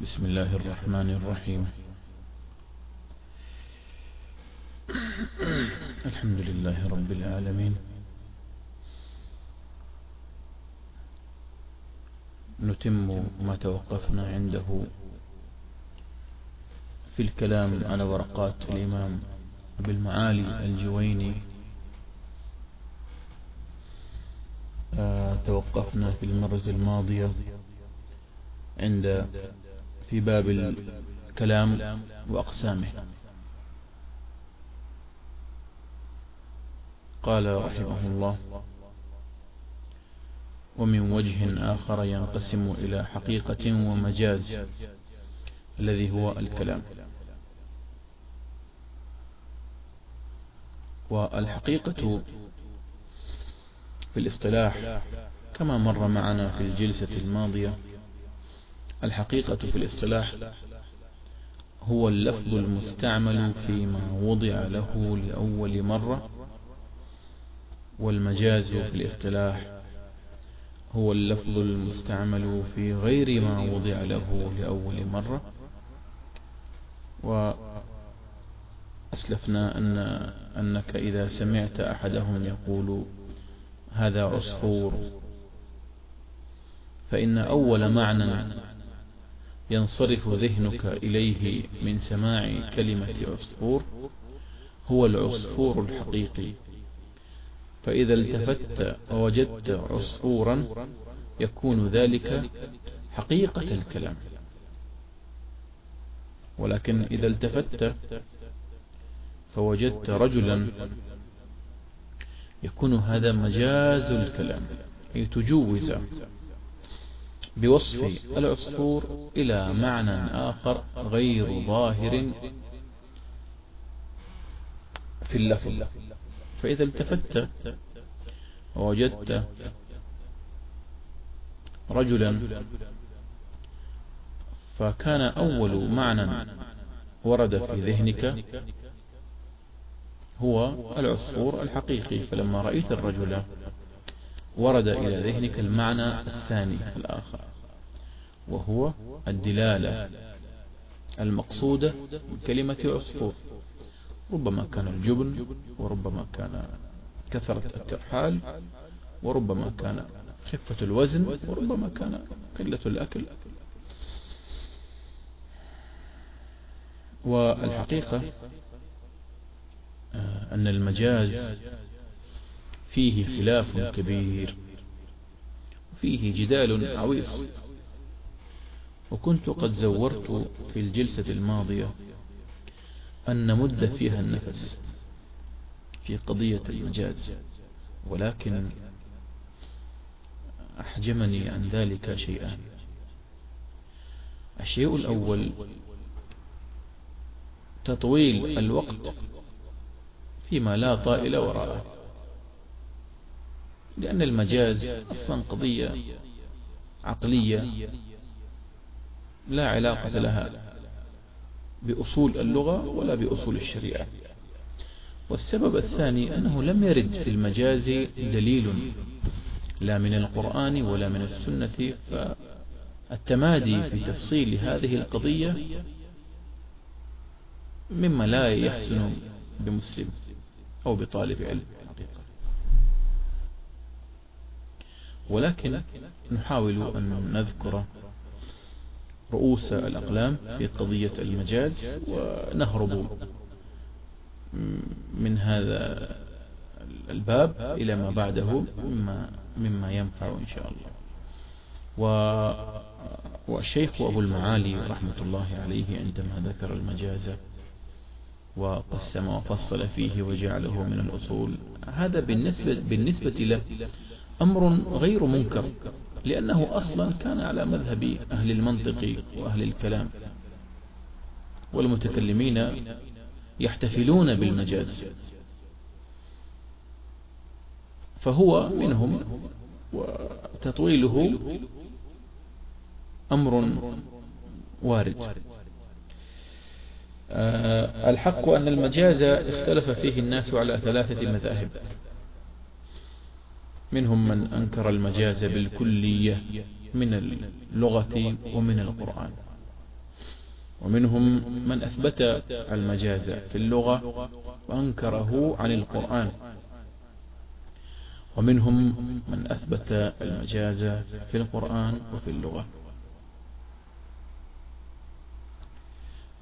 بسم الله الرحمن الرحيم. الحمد لله رب العالمين. نتم ما توقفنا عنده في الكلام على ورقات الإمام أبي المعالي الجويني. آه، توقفنا في المرة الماضية عند في باب الكلام وأقسامه. قال رحمه الله ومن وجه آخر ينقسم إلى حقيقة ومجاز الذي هو الكلام. والحقيقة في الاصطلاح كما مر معنا في الجلسة الماضية الحقيقة في الاصطلاح هو اللفظ المستعمل فيما وضع له لأول مرة والمجاز في الاصطلاح هو اللفظ المستعمل في غير ما وضع له لأول مرة. وأسلفنا أن أنك إذا سمعت أحدهم يقول هذا عصفور فإن أول معنى ينصرف ذهنك إليه من سماع كلمة عصفور هو العصفور الحقيقي. فإذا التفت ووجدت عصفورا يكون ذلك حقيقة الكلام. ولكن إذا التفت فوجدت رجلا يكون هذا مجاز الكلام أي تجوز بوصف العصفور إلى معنى آخر غير ظاهر في اللفظ. فإذا التفت ووجدت رجلا فكان أول معنى ورد في ذهنك هو العصفور الحقيقي فلما رأيت الرجل ورد إلى ذهنك المعنى الثاني الآخر وهو الدلالة المقصودة من كلمة عصفور ربما كان الجبن وربما كان كثرة الترحال وربما كان خفة الوزن وربما كان قلة الأكل. والحقيقة آه، أن المجاز فيه خلاف كبير. فيه جدال عويص. وكنت قد زورت في الجلسة الماضية أن نمد فيها النفس في قضية المجاز. ولكن أحجمني عن ذلك شيئان الشيء الأول تطويل الوقت فيما لا طائل وراءه. لأن المجاز أصلا قضية عقلية لا علاقة لها بأصول اللغة ولا بأصول الشريعة. والسبب الثاني أنه لم يرد في المجاز دليل لا من القرآن ولا من السنة فالتمادي في تفصيل هذه القضية مما لا يحسن بمسلم أو بطالب علم. حقيقة ولكن نحاول أن نذكر رؤوس الأقلام في قضية المجاز ونهرب من هذا الباب إلى ما بعده مما, مما ينفع إن شاء الله. و والشيخ أبو المعالي رحمة الله عليه عندما ذكر المجاز وقسم وفصل فيه وجعله من الأصول هذا بالنسبة, بالنسبة له أمر غير منكر لأنه أصلا كان على مذهب أهل المنطق وأهل الكلام. والمتكلمين يحتفلون بالمجاز. فهو منهم وتطويله أمر وارد. آه، الحق أن المجاز اختلف فيه الناس على ثلاثة مذاهب. منهم من أنكر المجاز بالكلية من اللغة ومن القرآن. ومنهم من أثبت المجاز في اللغة وأنكره عن القرآن. ومنهم من أثبت المجاز في القرآن وفي اللغة.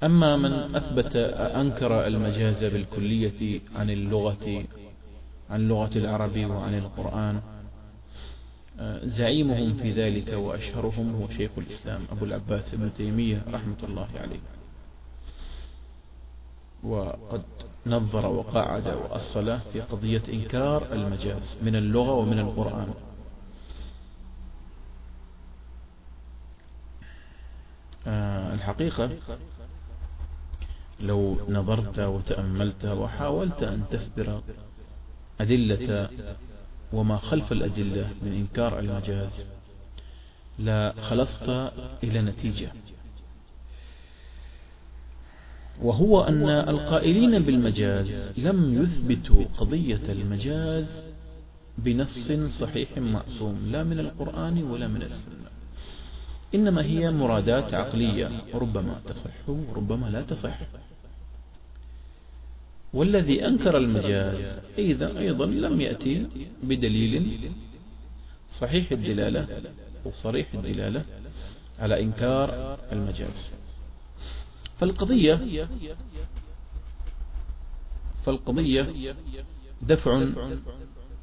أما من أثبت أنكر المجاز بالكلية عن اللغة عن لغة العرب وعن القرآن. زعيمهم في ذلك وأشهرهم هو شيخ الإسلام أبو العباس ابن تيمية رحمة الله عليه. وقد نظر وقعد وأصل في قضية إنكار المجاز من اللغة ومن القرآن. آه، الحقيقة لو نظرت وتأملت وحاولت أن تسبر أدلة وما خلف الأدلة من إنكار المجاز. لا خلصت إلى نتيجة. وهو أن القائلين بالمجاز لم يثبتوا قضية المجاز بنص صحيح معصوم لا من القرآن ولا من السنة. إنما هي مرادات عقلية ربما تصح وربما لا تصح. والذي أنكر المجاز أيضا, أيضا لم يأتي بدليل صحيح الدلالة أو صريح الدلالة على إنكار المجاز. فالقضية فالقضية دفع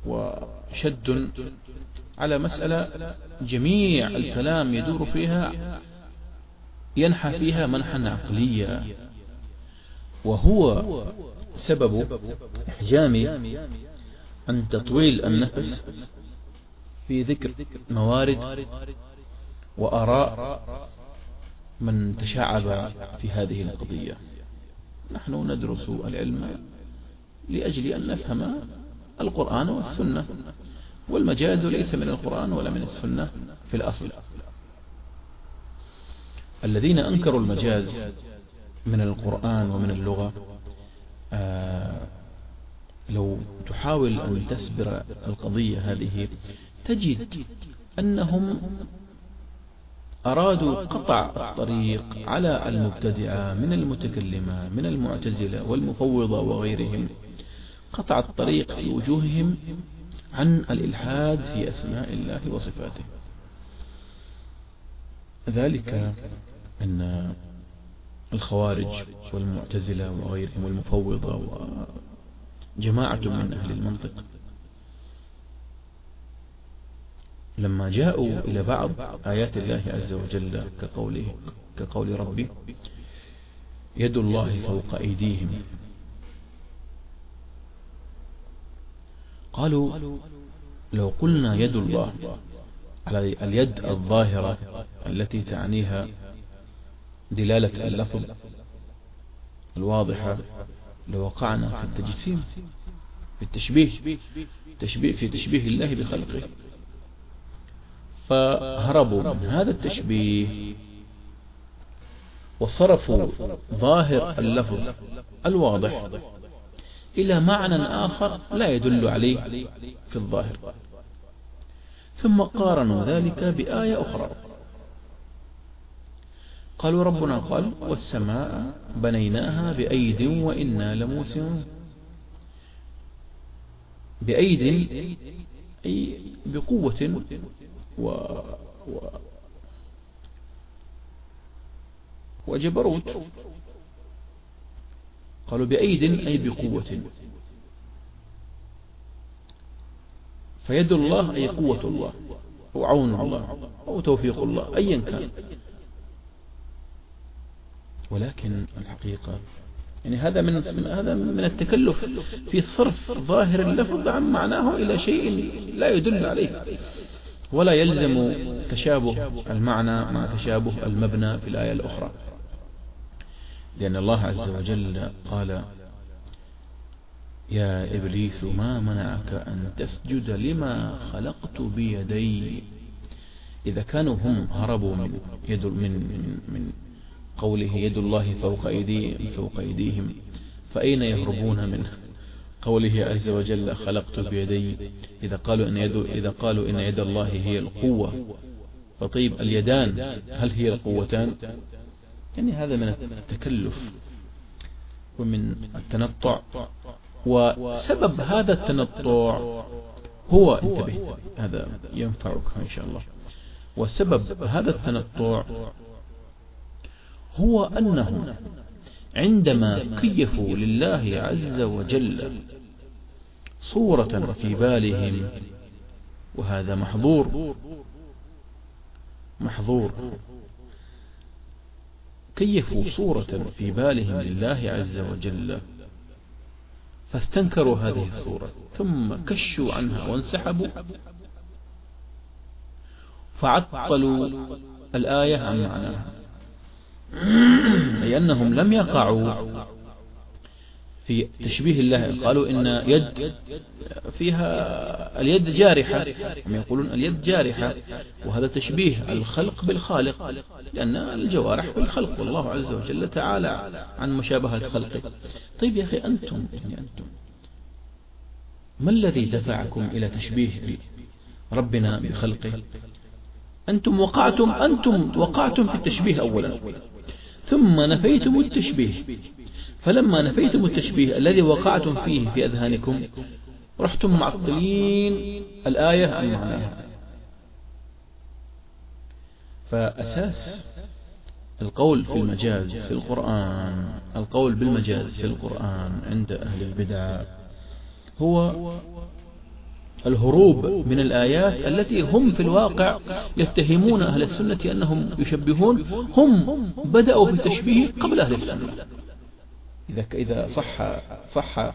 وشد على مسألة جميع الكلام يدور فيها ينحى فيها منحا عقليا وهو سبب إحجامي عن تطويل النفس في ذكر موارد وآراء من تشعب في هذه القضية. نحن ندرس العلم لأجل أن نفهم القرآن والسنة. والمجاز ليس من القرآن ولا من السنة في الأصل. الذين أنكروا المجاز من القرآن ومن اللغة لو تحاول أن تسبر القضية هذه تجد أنهم أرادوا قطع الطريق على المبتدعة من المتكلمة من المعتزلة والمفوضة وغيرهم. قطع الطريق في وجوههم عن الإلحاد في أسماء الله وصفاته. ذلك أن الخوارج والمعتزلة وغيرهم والمفوضة وجماعة من أهل المنطق. لما جاءوا إلى بعض آيات الله عز وجل كقوله كقول ربي يد الله فوق أيديهم. قالوا لو قلنا يد الله على اليد الظاهرة التي تعنيها دلالة اللفظ الواضحة لوقعنا في التجسيم في التشبيه تشبيه في تشبيه الله بخلقه. فهربوا من هذا التشبيه وصرفوا ظاهر اللفظ الواضح إلى معنى آخر لا يدل عليه في الظاهر. ثم قارنوا ذلك بآية أخرى. قالوا ربنا قال والسماء بنيناها بأيد وإنا لموسعون. بأيد أي بقوة و, و وجبروت قالوا بأيد أي بقوة. فيد الله أي قوة الله أو عون الله أو توفيق الله أيا كان. ولكن الحقيقة يعني هذا من هذا من التكلف في صرف ظاهر اللفظ عن معناه إلى شيء لا يدل عليه. ولا يلزم تشابه المعنى مع تشابه المبنى في الآية الأخرى. لأن الله عز وجل قال يا إبليس ما منعك أن تسجد لما خلقت بيدي؟ إذا كانوا هم هربوا من يد من من, من قوله يد الله فوق أيديهم فوق أيديهم فأين يهربون منه؟ قوله عز وجل خلقت بيدي إذا قالوا إن يد إذا قالوا إن يد الله هي القوة. فطيب اليدان هل هي القوتان؟ يعني هذا من التكلف ومن التنطع. وسبب هذا التنطع هو انتبه هذا ينفعك إن شاء الله. وسبب هذا التنطع هو أنهم عندما كيفوا لله عز وجل صورة في بالهم وهذا محظور محظور. كيفوا صورة في بالهم لله عز وجل فاستنكروا هذه الصورة ثم كشوا عنها وانسحبوا. فعطلوا الآية عن معناها. أي أنهم لم يقعوا في تشبيه الله. قالوا إن يد فيها اليد جارحة. هم يقولون اليد جارحة. وهذا تشبيه الخلق بالخالق لأن الجوارح بالخلق. والله عز وجل تعالى عن مشابهة خلقه. طيب يا أخي أنتم يعني أنتم ما الذي دفعكم إلى تشبيه ربنا بخلقه؟ أنتم وقعتم أنتم وقعتم في التشبيه أولا. ثم نفيتم التشبيه. فلما نفيتم التشبيه الذي وقعتم فيه في أذهانكم رحتم معطلين الآية عن معناها فأساس القول في المجاز في القرآن القول بالمجاز في القرآن عند أهل البدع هو الهروب من الآيات التي هم في الواقع يتهمون أهل السنة أنهم يشبهون هم بدأوا في التشبيه قبل أهل السنة. إذا إذا صح صح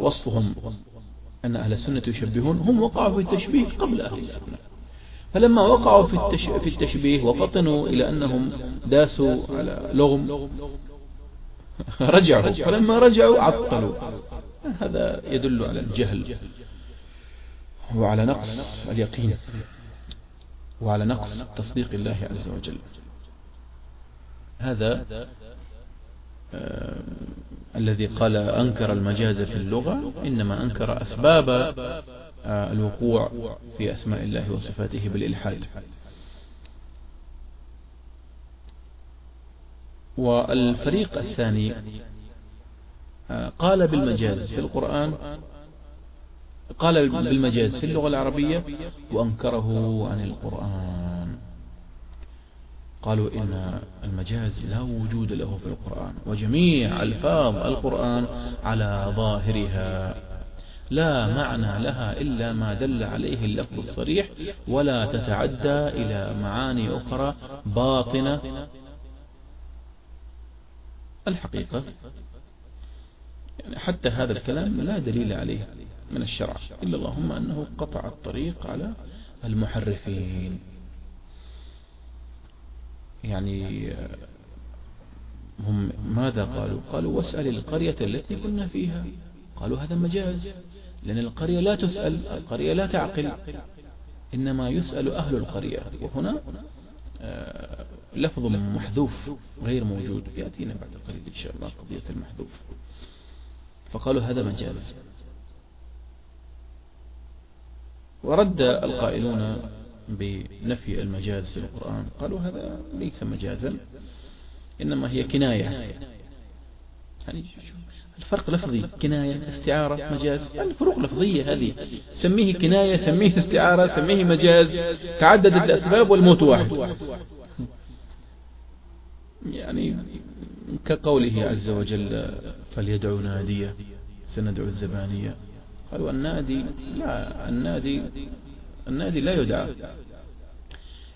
وصفهم أن أهل السنة يشبهون هم وقعوا في التشبيه قبل أهل السنة. فلما وقعوا في في التشبيه وفطنوا إلى أنهم داسوا على لغم رجعوا. فلما رجعوا عطلوا. هذا يدل على الجهل. وعلى نقص اليقين. وعلى نقص تصديق الله عز وجل. هذا آه الذي قال أنكر المجاز في اللغة إنما أنكر أسباب آه الوقوع في أسماء الله وصفاته بالإلحاد. والفريق الثاني آه قال بالمجاز في القرآن قال بالمجاز في اللغة العربية وأنكره عن القرآن. قالوا إن المجاز لا وجود له في القرآن وجميع ألفاظ القرآن على ظاهرها. لا معنى لها إلا ما دل عليه اللفظ الصريح ولا تتعدى إلى معاني أخرى باطنة. الحقيقة يعني حتى هذا الكلام لا دليل عليه. من الشرع. إلا اللهم أنه قطع الطريق على المحرفين. يعني هم ماذا قالوا؟ قالوا واسأل القرية التي كنا فيها. قالوا هذا مجاز لأن القرية لا تسأل القرية لا تعقل. إنما يسأل أهل القرية. وهنا آه، لفظ محذوف غير موجود. يأتينا بعد قليل إن شاء الله قضية المحذوف. فقالوا هذا مجاز. ورد القائلون بنفي المجاز في القرآن قالوا هذا ليس مجازا إنما هي كناية. يعني الفرق لفظي كناية استعارة مجاز. الفروق لفظية هذه. سميه كناية سميه استعارة سميه مجاز. تعددت الأسباب والموت واحد. يعني كقوله عز وجل فليدعو نادية سندعو الزبانية. قالوا النادي لا النادي النادي لا يدعى.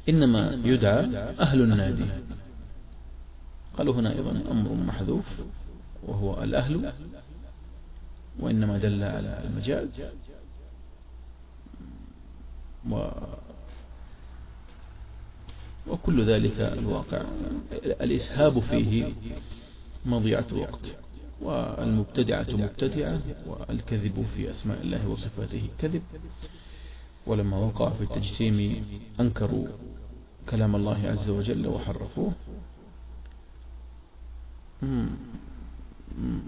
إنما يدعى أهل النادي. قالوا هنا أيضا أمر محذوف وهو الأهل وإنما دل على المجاز. و وكل ذلك الواقع. الإسهاب فيه مضيعة وقت. والمبتدعة مبتدعة والكذب في أسماء الله وصفاته كذب. ولما وقع في التجسيم أنكروا كلام الله عز وجل وحرفوه.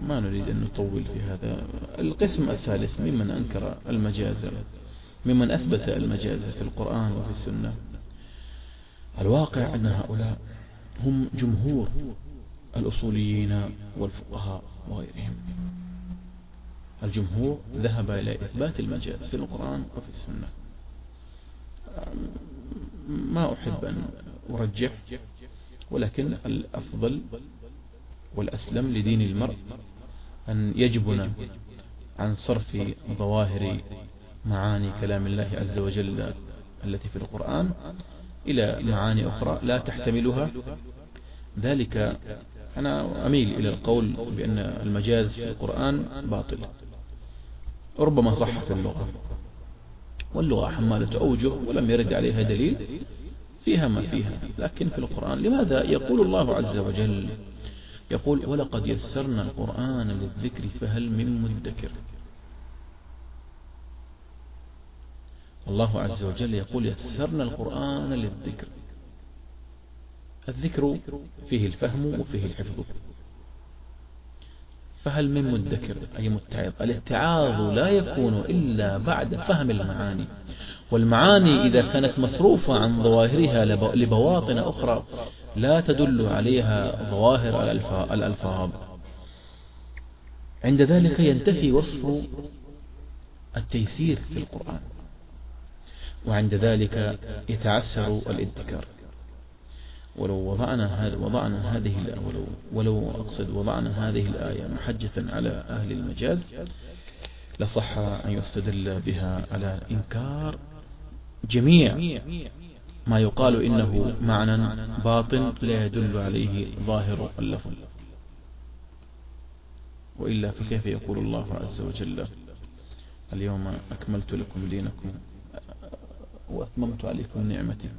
ما نريد أن نطول في هذا. القسم الثالث ممن أنكر المجاز ممن أثبت المجاز في القرآن وفي السنة. الواقع أن هؤلاء هم جمهور الأصوليين والفقهاء وغيرهم. الجمهور ذهب إلى إثبات المجاز في القرآن وفي السنة. ما أحب أن أرجح ولكن الأفضل والأسلم لدين المرء أن يجبنا عن صرف ظواهر معاني كلام الله عز وجل التي في القرآن إلى معاني أخرى لا تحتملها. ذلك أنا أميل إلى القول بأن المجاز في القرآن باطل. ربما صحت اللغة. واللغة حمالة أوجه ولم يرد عليها دليل فيها ما فيها. لكن في القرآن لماذا يقول الله عز وجل؟ يقول ولقد يسرنا القرآن للذكر فهل من مدكر؟ الله عز وجل يقول يسرنا القرآن للذكر. الذكر فيه الفهم وفيه الحفظ. فهل من مدكر أي متعظ؟ الاتعاظ لا يكون إلا بعد فهم المعاني. والمعاني إذا كانت مصروفة عن ظواهرها لبواطن أخرى لا تدل عليها ظواهر الألفاظ. عند ذلك ينتفي وصف التيسير في القرآن وعند ذلك يتعسر الادكار ولو وضعنا هذا وضعنا هذه ولو ولو أقصد وضعنا هذه الآية محجة على أهل المجاز لصح أن يستدل بها على إنكار جميع ما يقال إنه معنى باطن لا يدل عليه ظاهر اللفظ. وإلا فكيف يقول الله عز وجل؟ اليوم أكملت لكم دينكم وأتممت عليكم نعمتي.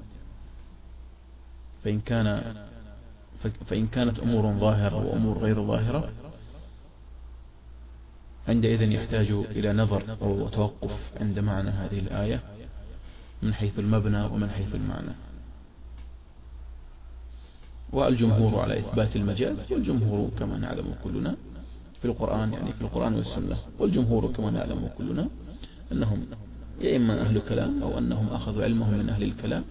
فإن كان فإن كانت أمور ظاهرة وأمور غير ظاهرة عندئذ يحتاج إلى نظر أو توقف عند معنى هذه الآية من حيث المبنى ومن حيث المعنى. والجمهور على إثبات المجاز والجمهور كما نعلم كلنا في القرآن يعني في القرآن والسنة والجمهور كما نعلم كلنا أنهم يا إما أهل كلام أو أنهم أخذوا علمهم من أهل الكلام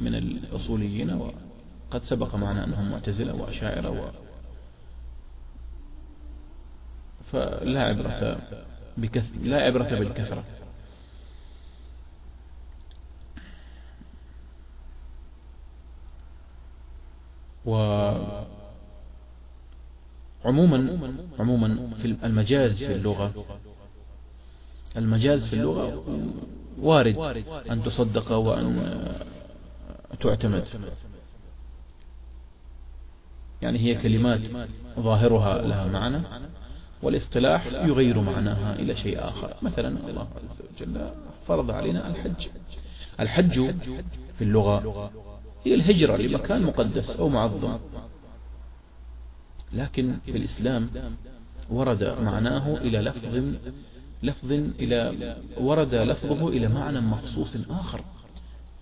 من الأصوليين وقد سبق معنا أنهم معتزلة وأشاعرة و فلا عبرة بكث... لا عبرة بالكثرة. و عموما عموما في المجاز في اللغة المجاز في اللغة وارد أن تصدق وأن تعتمد. يعني هي كلمات ظاهرها لها معنى والاصطلاح يغير معناها إلى شيء آخر. مثلا الله عز وجل فرض علينا الحج. الحج في اللغة هي الهجرة لمكان مقدس أو معظم. لكن في الإسلام ورد معناه إلى لفظ لفظ إلى ورد لفظه إلى معنى مخصوص آخر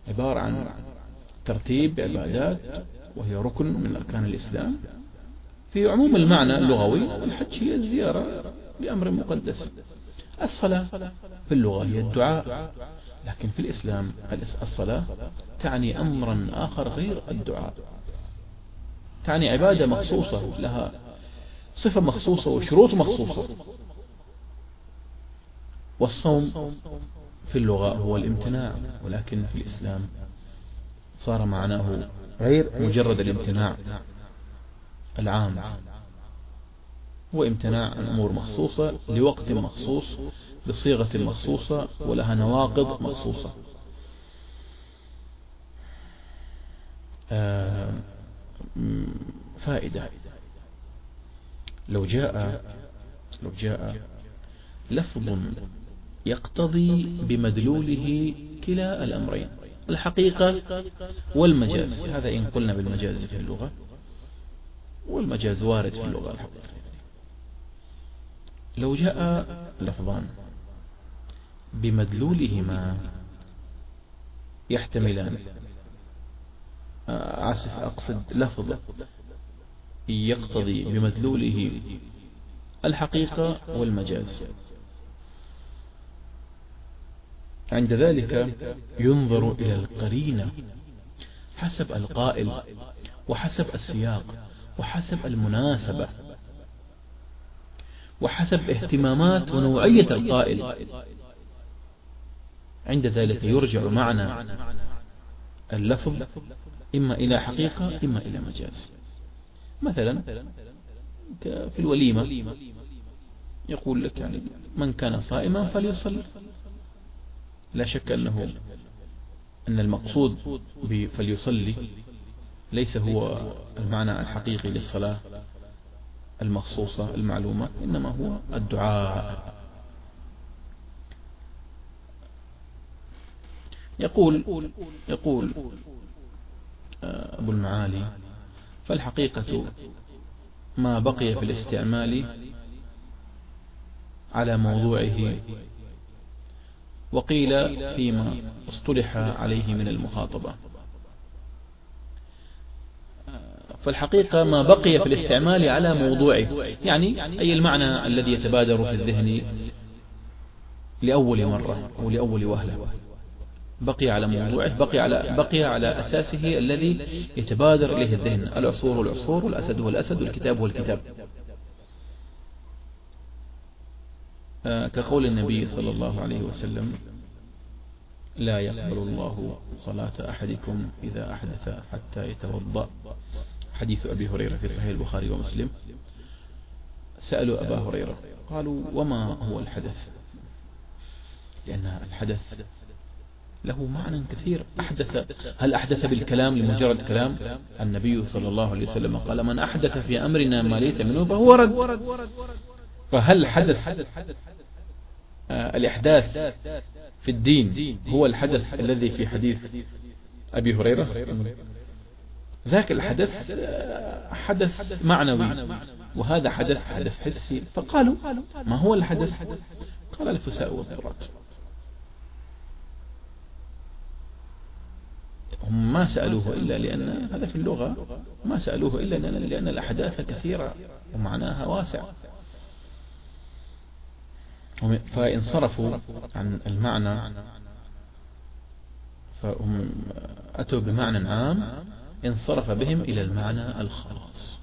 عبارة عن ترتيب عبادات وهي ركن من أركان الإسلام. في عموم المعنى اللغوي الحج هي الزيارة لأمر مقدس. الصلاة في اللغة هي الدعاء. لكن في الإسلام الصلاة تعني أمرا آخر غير الدعاء. تعني عبادة مخصوصة لها صفة مخصوصة وشروط مخصوصة. والصوم في اللغة هو الامتناع ولكن في الإسلام صار معناه غير مجرد الامتناع العام. هو امتناع عن أمور مخصوصة لوقت مخصوص بصيغة مخصوصة ولها نواقض مخصوصة. آه، فائدة. لو جاء لو جاء لفظ يقتضي بمدلوله كلا الأمرين. الحقيقة والمجاز. هذا إن قلنا بالمجاز في اللغة. والمجاز وارد في اللغة الحقيقة. لو جاء لفظان بمدلولهما يحتملان. آسف أقصد لفظ يقتضي بمدلوله الحقيقة والمجاز. عند ذلك ينظر إلى القرينة حسب القائل وحسب السياق وحسب المناسبة وحسب اهتمامات ونوعية القائل. عند ذلك يرجع معنى اللفظ إما إلى حقيقة إما إلى مجاز. مثلا في الوليمة يقول لك يعني من كان صائما فليصلي. لا شك أنه أن المقصود فليصلي ليس هو المعنى الحقيقي للصلاة المخصوصة المعلومة إنما هو الدعاء. يقول يقول آه، أبو المعالي فالحقيقة ما بقي في الاستعمال على موضوعه وقيل فيما اصطلح عليه من المخاطبة. فالحقيقة ما بقي في الاستعمال على موضوعه يعني أي المعنى الذي يتبادر في الذهن لأول مرة أو لأول وهلة. بقي على موضوعه بقي على بقي على أساسه الذي يتبادر إليه الذهن العصور والعصور والأسد والأسد والكتاب والكتاب آه، كقول النبي صلى الله عليه وسلم لا يقبل الله صلاة أحدكم إذا أحدث حتى يتوضأ. حديث أبي هريرة في صحيح البخاري ومسلم. سألوا أبا هريرة. قالوا وما هو الحدث؟ لأن الحدث له معنى كثير. أحدث هل أحدث بالكلام لمجرد كلام؟ النبي صلى الله عليه وسلم قال من أحدث في أمرنا ما ليس منه فهو رد. فهل حدث آه، الإحداث في الدين هو الحدث الذي في حديث أبي هريرة؟ ذاك الحدث آه، حدث معنوي وهذا حدث حدث حسي. فقالوا ما هو الحدث؟ قال الفساء والضرات هم ما سألوه إلا لأن هذا في اللغة ما سألوه إلا لأن الأحداث كثيرة ومعناها واسع. فإن صرفوا عن المعنى فهم أتوا بمعنى عام انصرف بهم إلى المعنى الخاص.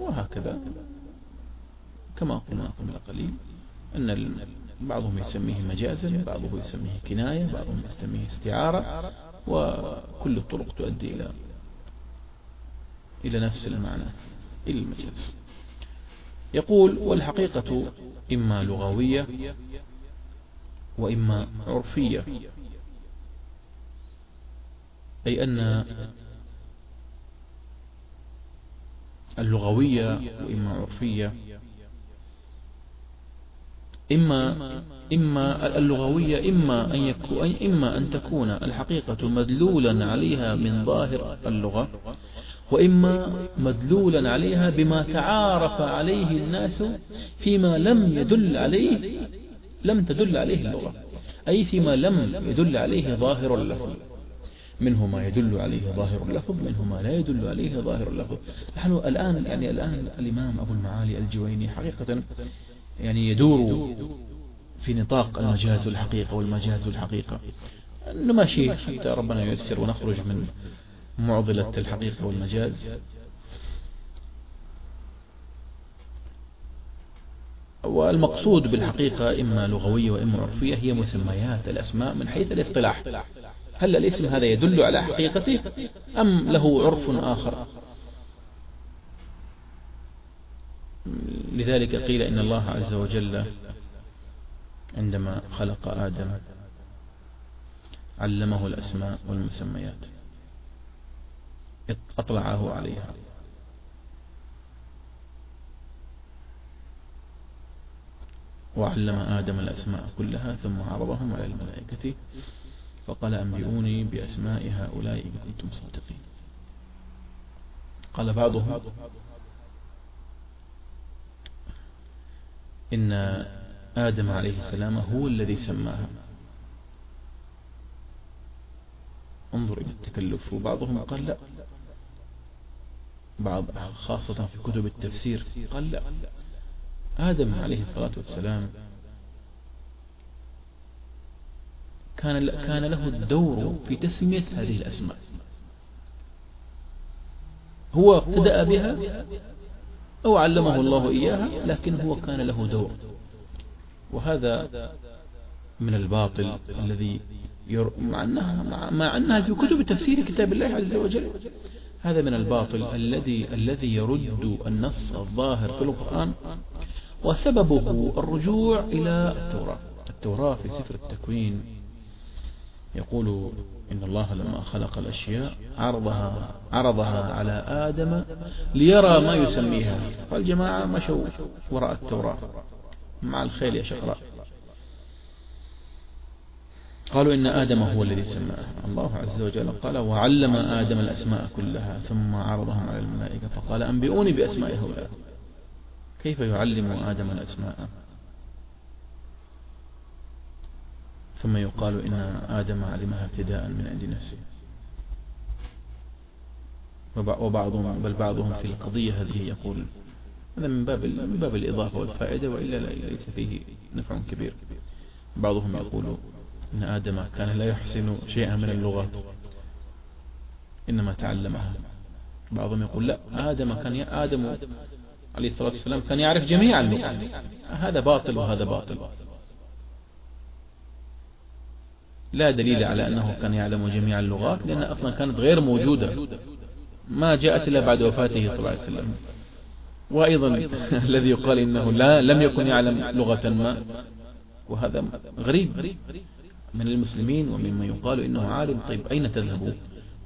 وهكذا كما قلنا قبل قليل أن بعضهم يسميه مجازا بعضهم يسميه كناية بعضهم يسميه استعارة وكل الطرق تؤدي إلى إلى نفس المعنى إلى المجاز. يقول والحقيقة إما لغوية وإما عرفية. أي أن اللغوية وإما عرفية. إما إما اللغوية إما أن يكون إما أن تكون الحقيقة مدلولا عليها من ظاهر اللغة. وإما مدلولا عليها بما تعارف عليه الناس فيما لم يدل عليه لم تدل عليه اللغة أي فيما لم يدل عليه ظاهر اللفظ. منه ما يدل عليه ظاهر اللفظ منه ما لا يدل عليه ظاهر اللفظ. نحن الآن يعني الآن الإمام أبو المعالي الجويني حقيقة يعني يدور في نطاق المجاز الحقيقة والمجاز الحقيقة. نمشي حتى ربنا ييسر ونخرج من معضلة الحقيقة والمجاز. والمقصود بالحقيقة إما لغوية وإما عرفية هي مسميات الأسماء من حيث الاصطلاح. هل الاسم هذا يدل على حقيقته أم له عرف آخر؟ لذلك قيل إن الله عز وجل عندما خلق آدم علمه الأسماء والمسميات. أطلعه عليها. وعلم آدم الأسماء كلها ثم عرضهم على الملائكة فقال أنبئوني بأسماء هؤلاء إن كنتم صادقين. قال بعضهم إن آدم عليه السلام هو الذي سماها. انظر إلى التكلف. وبعضهم قال لا. بعض خاصة في كتب التفسير قال لا. آدم عليه الصلاة والسلام كان كان له الدور في تسمية هذه الأسماء. هو ابتدأ بها أو علمه الله إياها لكن هو كان له دور. وهذا من الباطل الذي. مع أنها مع أنها في كتب تفسير كتاب الله عز وجل. هذا من الباطل الذي الذي يرد النص الظاهر في القرآن وسببه الرجوع إلى التوراة. التوراة في سفر التكوين. يقول إن الله لما خلق الأشياء عرضها عرضها على آدم ليرى ما يسميها. فالجماعة مشوا وراء التوراة. مع الخيل يا شقراء. قالوا إن آدم هو الذي سماه. الله عز وجل قال وعلم آدم الأسماء كلها ثم عرضهم على الملائكة فقال أنبئوني بأسماء هؤلاء. كيف يعلم آدم الأسماء؟ ثم يقال إن آدم علمها ابتداء من عند نفسه. وبعضهم بل بعضهم في القضية هذه يقول هذا من باب من باب الإضافة والفائدة وإلا ليس فيه نفع كبير. بعضهم يقول إن آدم كان لا يحسن شيئا من اللغات إنما تعلمها. بعضهم يقول لا آدم كان آدم عليه الصلاة والسلام كان يعرف جميع اللغات. هذا باطل وهذا باطل. لا دليل على أنه كان يعلم جميع اللغات لأن أصلا كانت غير موجودة. ما جاءت إلا بعد وفاته صلى الله عليه وسلم. وأيضا الذي يقال إنه لا لم يكن يعلم لغة ما وهذا غريب. من المسلمين وممن يقال إنه عالم. طيب أين تذهبون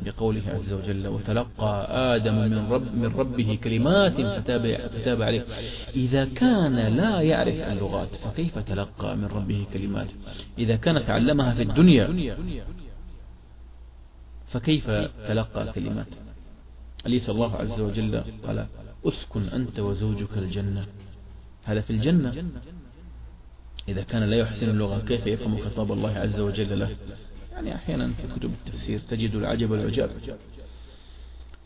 بقوله عز وجل وتلقى آدم من, رب من ربه كلمات فتاب, فتاب عليه. إذا كان لا يعرف اللغات فكيف تلقى من ربه كلمات؟ إذا كان تعلمها في الدنيا فكيف تلقى كلمات؟ أليس الله عز وجل قال أسكن أنت وزوجك الجنة هذا في الجنة. إذا كان لا يحسن اللغة كيف يفهم خطاب الله عز وجل له؟ يعني أحيانا في كتب التفسير تجد العجب والعجاب.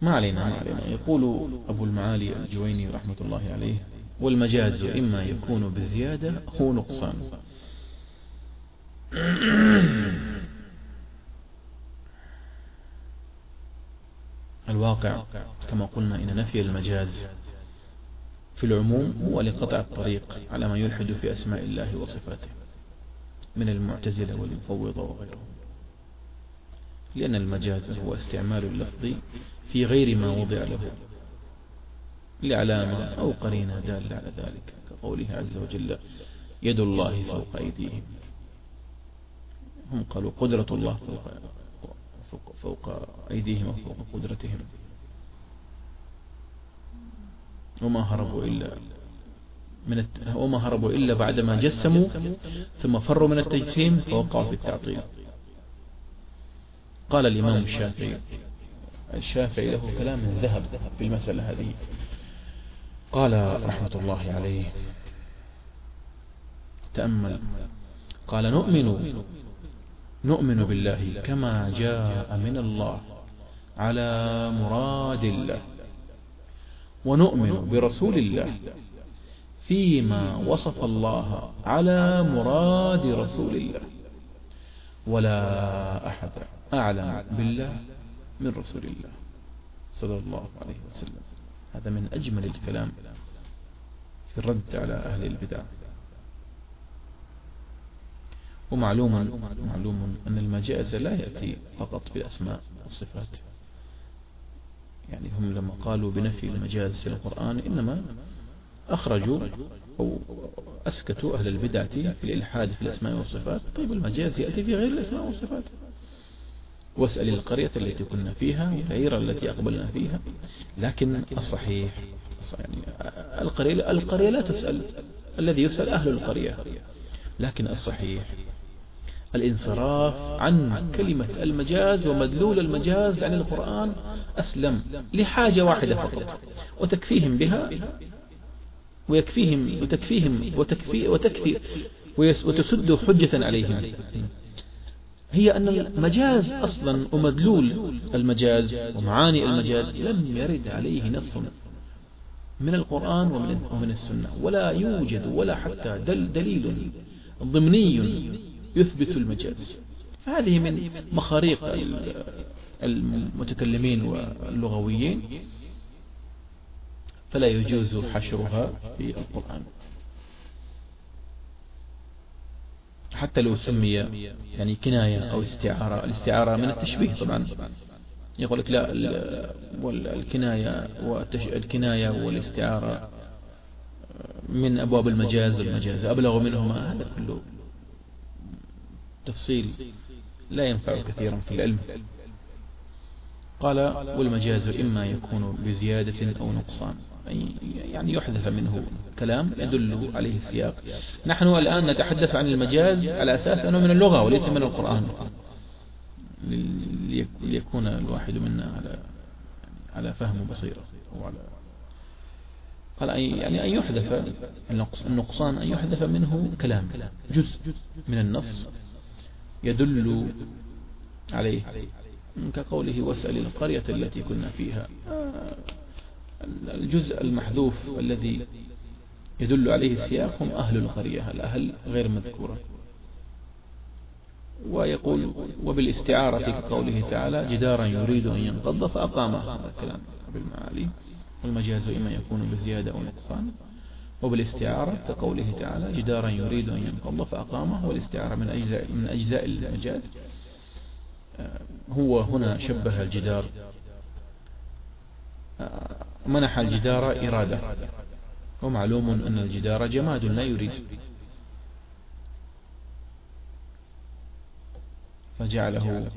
ما علينا ما علينا. يقول أبو المعالي الجويني رحمة الله عليه والمجاز إما يكون بزيادة أو نقصان. الواقع كما قلنا إن نفي المجاز في العموم هو لقطع الطريق على ما يلحد في أسماء الله وصفاته من المعتزلة والمفوضة وغيرهم. لأن المجاز هو استعمال اللفظ في غير ما وضع له لعلامة أو قرينة دالة على ذلك كقوله عز وجل يد الله فوق أيديهم هم قالوا قدرة الله فوق, فوق, فوق أيديهم وفوق قدرتهم وما هربوا إلا من الت... وما هربوا إلا بعدما جسموا ثم فروا من التجسيم فوقعوا في التعطيل. قال الإمام الشافعي الشافعي له كلام من ذهب في المسألة هذه. قال رحمة الله عليه تأمل. قال نؤمن نؤمن بالله كما جاء من الله على مراد الله. ونؤمن برسول الله فيما وصف الله على مراد رسول الله. ولا أحد أعلم بالله من رسول الله. صلى الله عليه وسلم. هذا من أجمل الكلام في الرد على أهل البدع. ومعلوم معلوم أن المجاز لا يأتي فقط بأسماء والصفات يعني هم لما قالوا بنفي المجاز في القرآن إنما أخرجوا أو أسكتوا أهل البدعة في الإلحاد في الأسماء والصفات. طيب المجاز يأتي في غير الأسماء والصفات. واسأل القرية التي كنا فيها والعيرة التي أقبلنا فيها. لكن الصحيح يعني القرية, القرية لا تسأل الذي يسأل أهل القرية. لكن الصحيح الانصراف عن كلمة المجاز ومدلول المجاز عن القرآن أسلم لحاجة واحدة فقط وتكفيهم بها ويكفيهم وتكفيهم وتكفي وتكفي وتسد حجة عليهم. هي أن المجاز أصلا ومدلول المجاز ومعاني المجاز لم يرد عليه نص من القرآن ومن السنة ولا يوجد ولا حتى دل دليل ضمني يثبت المجاز. فهذه من مخاريق المتكلمين واللغويين. فلا يجوز حشرها في القرآن. حتى لو سمي يعني كناية أو استعارة. الاستعارة من التشبيه طبعا. يقول لك لا الكناية الكناية والاستعارة من أبواب المجاز. والمجاز أبلغ منهما. هذا كله تفصيل لا ينفع كثيرا في العلم. قال والمجاز إما يكون بزيادة أو نقصان. يعني يحذف منه كلام يدل عليه السياق. نحن الآن نتحدث عن المجاز على أساس أنه من اللغة وليس من القرآن. ليكون الواحد منا على على فهم بصيرة وعلى قال يعني أن يحذف النقصان أن يحذف منه كلام جزء من النص. يدل عليه. كقوله واسأل القرية التي كنا فيها. الجزء المحذوف الذي يدل عليه السياق هم أهل القرية الأهل غير مذكورة. ويقول وبالاستعارة كقوله تعالى جدارا يريد أن ينقض فأقامه هذا الكلام بالمعالي. والمجاز إما يكون بزيادة أو نقصان. وبالاستعارة كقوله تعالى جدارا يريد أن ينقض فأقامه والاستعارة من أجزاء, من أجزاء المجاز. هو هنا شبه الجدار. منح الجدار إرادة. ومعلوم أن الجدار جماد لا يريد. فجعله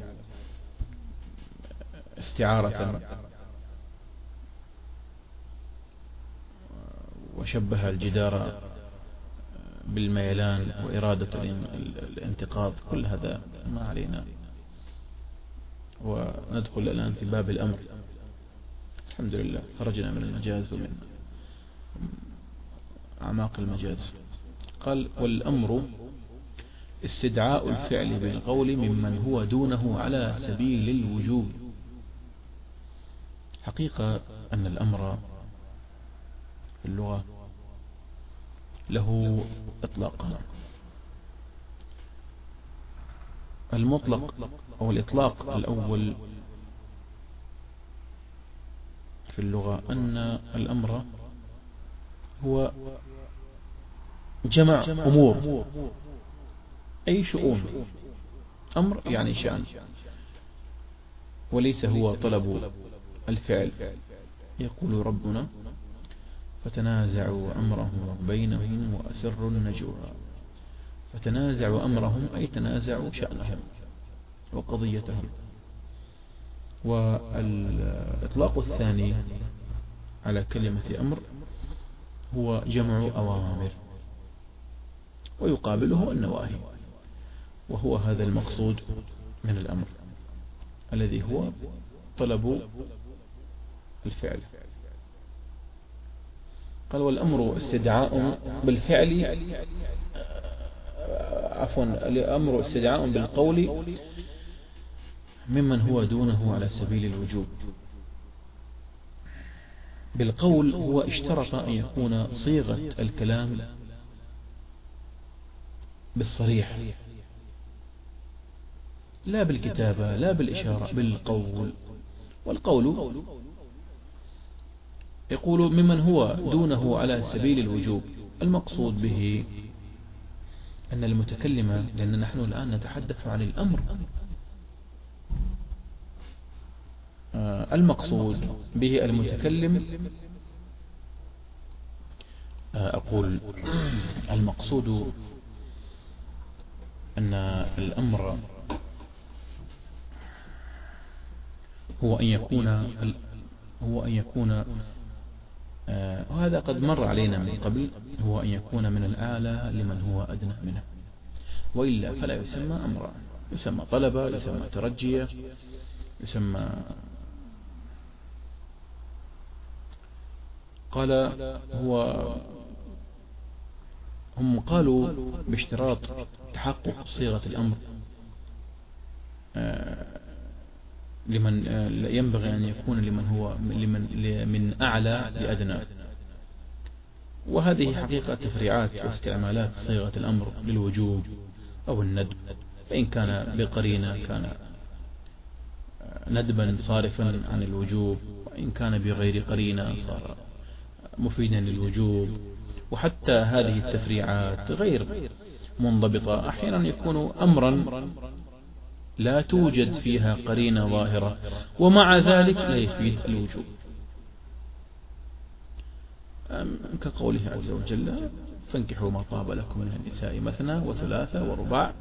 استعارة. وشبه الجدار بالميلان وإرادة الانتقاض كل هذا ما علينا. وندخل الآن في باب الأمر. الحمد لله خرجنا من المجاز ومن أعماق المجاز. قال والأمر استدعاء الفعل بالقول ممن هو دونه على سبيل الوجوب. حقيقة أن الأمر اللغة له إطلاقان المطلق أو الإطلاق الأول في اللغة أن الأمر هو جمع أمور أي شؤون أمر يعني شأن وليس هو طلب الفعل. يقول ربنا فتنازعوا أمرهم بينهم وأسروا النجوى فتنازعوا أمرهم أي تنازعوا شأنهم وقضيتهم. والإطلاق الثاني على كلمة أمر هو جمع أوامر ويقابله النواهي وهو هذا المقصود من الأمر الذي هو طلب الفعل. قال والأمر استدعاء بالفعل عفوا الأمر استدعاء بالقول ممن هو دونه على سبيل الوجوب. بالقول هو اشترط أن يكون صيغة الكلام بالصريح لا بالكتابة لا بالإشارة بالقول. والقول يقول ممن هو دونه على سبيل الوجوب المقصود به أن المتكلم لأن نحن الآن نتحدث عن الأمر. آه، المقصود به المتكلم. آه، أقول المقصود أن الأمر هو أن يكون هو أن يكون وهذا قد مر علينا من قبل هو أن يكون من الأعلى لمن هو أدنى منه. وإلا فلا يسمى أمرا. يسمى طلبة يسمى ترجية يسمى قال هو هم قالوا باشتراط تحقق صيغة الأمر. آه، لمن آه، ينبغي أن يكون لمن هو لمن من أعلى لأدنى. وهذه حقيقة تفريعات واستعمالات صيغة الأمر للوجوب أو الندب. فإن كان بقرينة كان آه، ندبا صارفا عن الوجوب. وإن كان بغير قرينة صار مفيدا للوجوب. وحتى هذه التفريعات غير منضبطة أحيانا يكون أمرا لا توجد فيها قرينة ظاهرة ومع ذلك لا يفيد الوجوب كقوله عز وجل فانكحوا ما طاب لكم من النساء مثنى وثلاثة ورباع.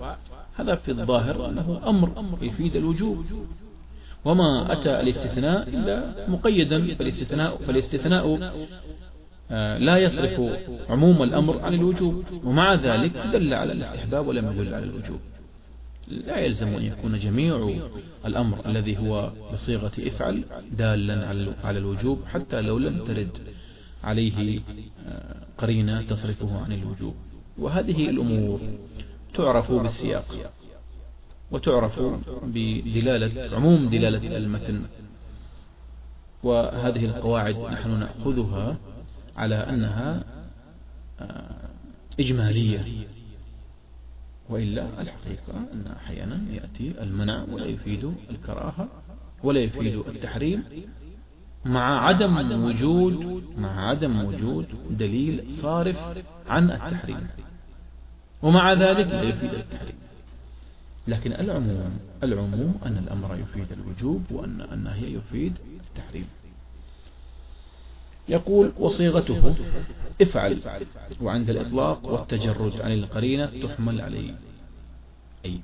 هذا في الظاهر أنه أمر يفيد الوجوب. وما أتى الاستثناء إلا مقيدا فالاستثناء, فالاستثناء آه، لا يصرف عموم الأمر عن الوجوب ومع ذلك دل على الاستحباب ولم يدل على الوجوب. لا يلزم أن يكون جميع الأمر الذي هو بصيغة افعل دالا على الوجوب حتى لو لم ترد عليه آه، قرينة تصرفه عن الوجوب. وهذه الأمور تعرف بالسياق وتعرف بدلالة عموم دلالة المتن. وهذه القواعد نحن نأخذها على أنها آه، إجمالية. وإلا الحقيقة أن أحيانا يأتي المنع ولا يفيد الكراهة ولا يفيد التحريم مع عدم وجود مع عدم وجود دليل صارف عن التحريم. ومع ذلك لا يفيد التحريم. لكن العموم العموم أن الأمر يفيد الوجوب وأن النهي يفيد التحريم. يقول وصيغته افعل وعند الإطلاق والتجرد عن القرينة تحمل عليه. أي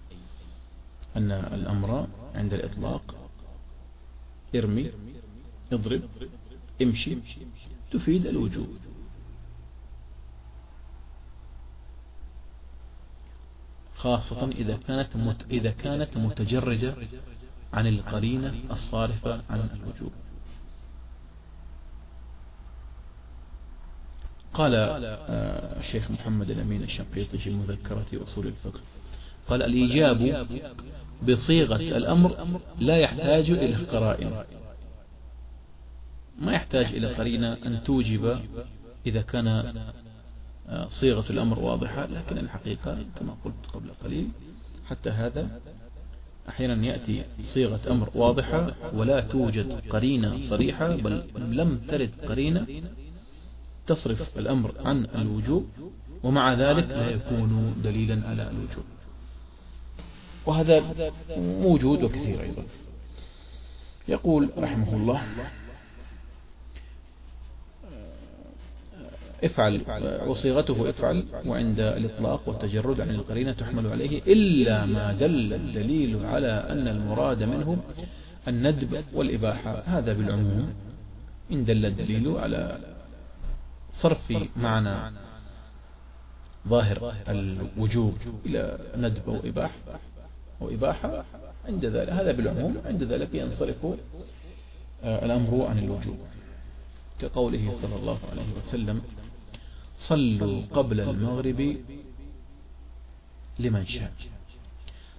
أن الأمر عند الإطلاق ارمي اضرب امشي تفيد الوجوب. خاصة إذا كانت مت إذا كانت متجردة عن القرينة الصارفة عن الوجوب. قال آه، الشيخ محمد الأمين الشنقيطي في مذكرة أصول الفقه قال الإيجاب بصيغة الأمر لا يحتاج إلى قرائن. ما يحتاج إلى قرينة أن توجب إذا كان آه، صيغة الأمر واضحة لكن الحقيقة كما قلت قبل قليل حتى هذا أحيانا يأتي صيغة أمر واضحة ولا توجد قرينة صريحة بل لم ترد قرينة تصرف الأمر عن الوجوب ومع ذلك لا يكون دليلا على الوجوب. وهذا موجود وكثير أيضا. يقول رحمه الله افعل وصيغته افعل وعند الإطلاق والتجرد عن القرينة تحمل عليه إلا ما دل الدليل على أن المراد منه الندب والإباحة. هذا بالعموم إن دل الدليل على صرف معنى ظاهر الوجوب إلى ندب أو إباحة. أو إباحة عند ذلك. هذا بالعموم عند ذلك ينصرف آه، الأمر عن الوجوب. كقوله صلى الله عليه وسلم صلوا قبل المغرب لمن شاء.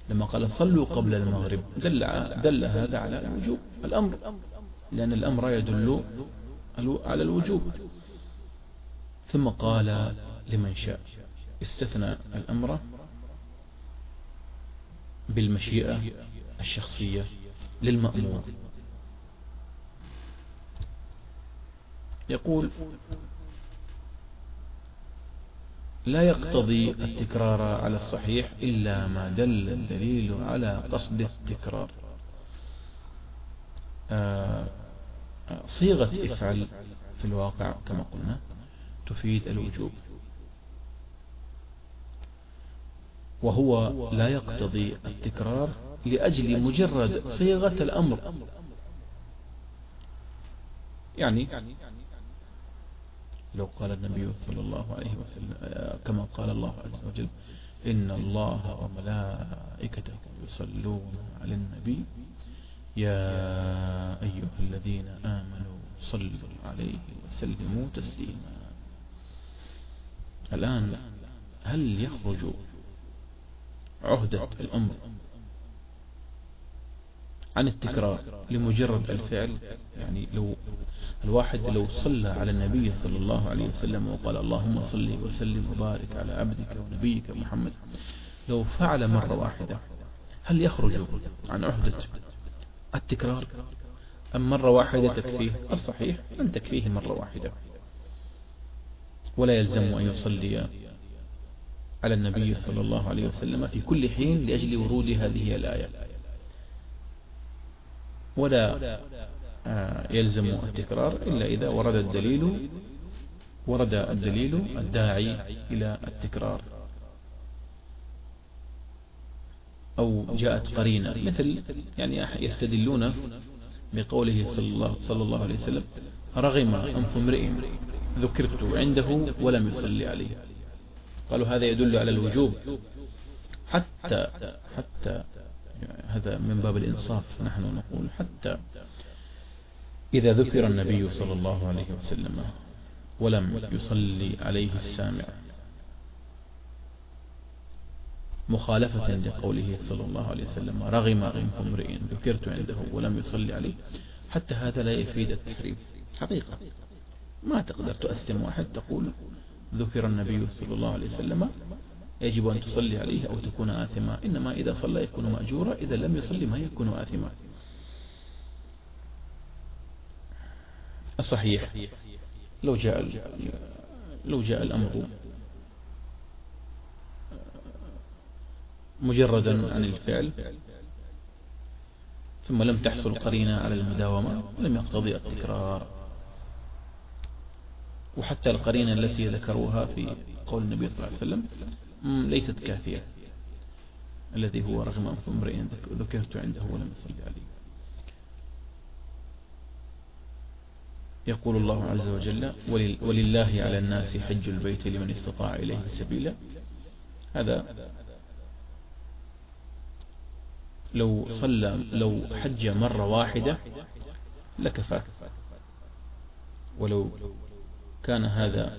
لما قال صلوا قبل المغرب دل, دل هذا على الوجوب. الأمر لأن الأمر يدل على الوجوب ثم قال لمن شاء. استثنى الأمر بالمشيئة الشخصية للمأمور. يقول لا يقتضي التكرار على الصحيح إلا ما دل الدليل على قصد التكرار. آه، صيغة افعل في الواقع كما قلنا تفيد الوجوب. وهو لا يقتضي التكرار لأجل مجرد صيغة الأمر. يعني لو قال النبي صلى الله عليه وسلم كما قال الله عز وجل إن الله وملائكته يصلون على النبي يا أيها الذين آمنوا صلوا عليه وسلموا تسليما. الآن هل يخرج عهدة الأمر عن التكرار لمجرد الفعل؟ يعني لو الواحد لو صلى على النبي صلى الله عليه وسلم وقال اللهم صل وسلم وبارك على عبدك ونبيك محمد لو فعل مرة واحدة هل يخرج عن عهدة التكرار؟ أم مرة واحدة تكفيه؟ الصحيح أن تكفيه مرة واحدة. ولا يلزم أن يصلي على النبي صلى الله عليه وسلم في كل حين لأجل ورود هذه الآية. ولا آه، يلزم التكرار إلا إذا ورد الدليل ورد الدليل الداعي إلى التكرار. أو جاءت قرينة مثل يعني يستدلون بقوله صلى الله, صلى الله عليه وسلم رغم أنف امرئ ذكرت عنده ولم يصلي عليه. قالوا هذا يدل على الوجوب. حتى حتى هذا من باب الإنصاف نحن نقول حتى إذا ذكر النبي صلى الله عليه وسلم ولم يصلي عليه السامع مخالفة لقوله صلى الله عليه وسلم رغم أنف امرئ ذكرت عنده ولم يصلي عليه حتى هذا لا يفيد التحريم حقيقة. ما تقدر تؤثم واحد تقول ذكر النبي صلى الله عليه وسلم يجب أن تصلي عليه أو تكون آثما. إنما إذا صلى يكون مأجورا إذا لم يصلي ما يكون آثما. الصحيح. لو جاء لو جاء الأمر مجردا عن الفعل ثم لم تحصل قرينة على المداومة لم يقتضي التكرار. وحتى القرينة التي ذكروها في قول النبي صلى الله عليه وسلم ليست كافية. الذي هو رغم أنف امرئ ذكرت عنده ولم يصلي عليه. يقول الله عز وجل ولله على الناس حج البيت لمن استطاع إليه سبيلا. هذا لو صلى لو حج مرة واحدة لكفى. ولو كان هذا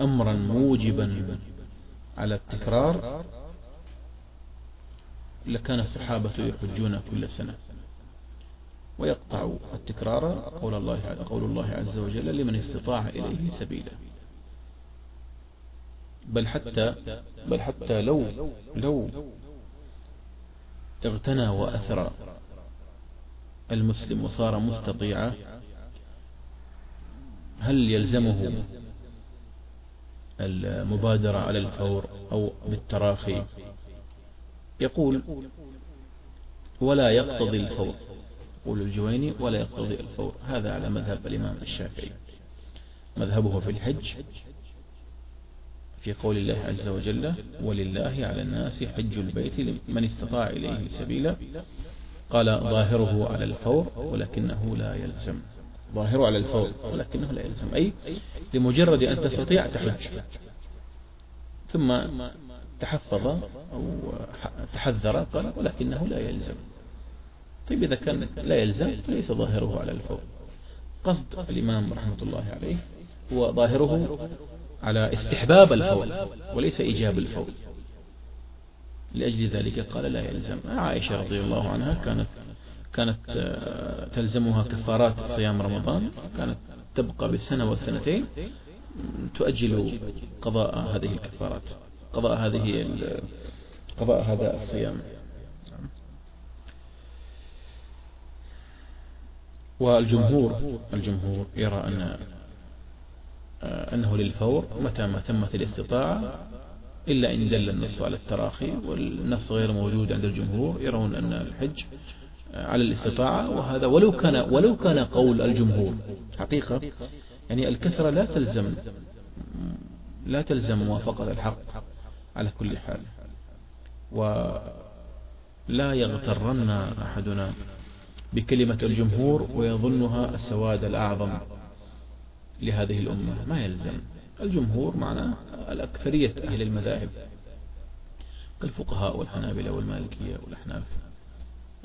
أمرا موجبا على التكرار لكان الصحابة يحجون كل سنة ويقطع التكرار قول الله قول الله عز وجل لمن استطاع إليه سبيلا. بل حتى بل حتى لو لو اغتنى وأثرى المسلم وصار مستطيعا هل يلزمه المبادرة على الفور أو بالتراخي؟ يقول ولا يقتضي الفور. يقول الجويني ولا يقتضي الفور. هذا على مذهب الإمام الشافعي. مذهبه في الحج في قول الله عز وجل ولله على الناس حج البيت من استطاع إليه سبيلا. قال ظاهره على الفور ولكنه لا يلزم. ظاهره على الفور ولكنه لا يلزم أي؟ لمجرد أن تستطيع تحج. ثم تحفظ أو تحذر قال ولكنه لا يلزم. طيب إذا كان لا يلزم فليس ظاهره على الفور. قصد الإمام رحمة الله عليه هو ظاهره على استحباب الفور وليس إيجاب الفور. لأجل ذلك قال لا يلزم. عائشة رضي الله عنها كانت كانت آه، تلزمها كفارات صيام رمضان كانت تبقى بسنة والسنتين تؤجل قضاء هذه الكفارات قضاء هذه قضاء هذا الصيام. والجمهور الجمهور يرى أن آه، أنه للفور متى ما تمت الاستطاعة إلا إن دل النص على التراخي والنص غير موجود عند الجمهور يرون أن الحج على الاستطاعة وهذا ولو كان ولو كان قول الجمهور. حقيقة يعني الكثرة لا تلزم لا تلزم موافقة الحق على كل حال. ولا يغترن أحدنا بكلمة الجمهور ويظنها السواد الأعظم لهذه الأمة. ما يلزم. الجمهور معناه الأكثرية أهل المذاهب كالفقهاء والحنابلة والمالكية والأحناف.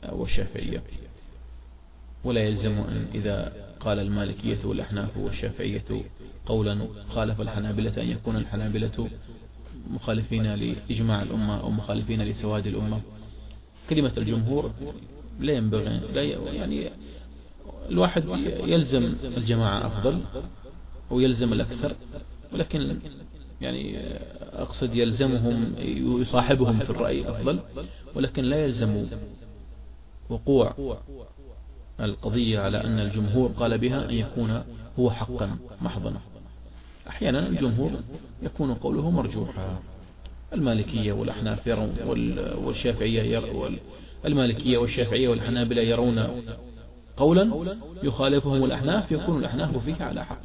والشافعية. ولا يلزم أن إذا قال المالكية والأحناف والشافعية قولا خالف الحنابلة أن يكون الحنابلة مخالفين لإجماع الأمة أو مخالفين لسواد الأمة. كلمة الجمهور لا ينبغي لا يعني الواحد يلزم الجماعة أفضل أو يلزم الأكثر ولكن يعني أقصد يلزمهم يصاحبهم في الرأي أفضل ولكن لا يلزم وقوع القضية على أن الجمهور قال بها أن يكون هو حقا محضا. أحيانا الجمهور يكون قوله مرجوحا. المالكية والأحناف يرون والشافعية المالكية والشافعية والحنابلة يرون قولا يخالفهم الأحناف يكون الأحناف فيه على حق.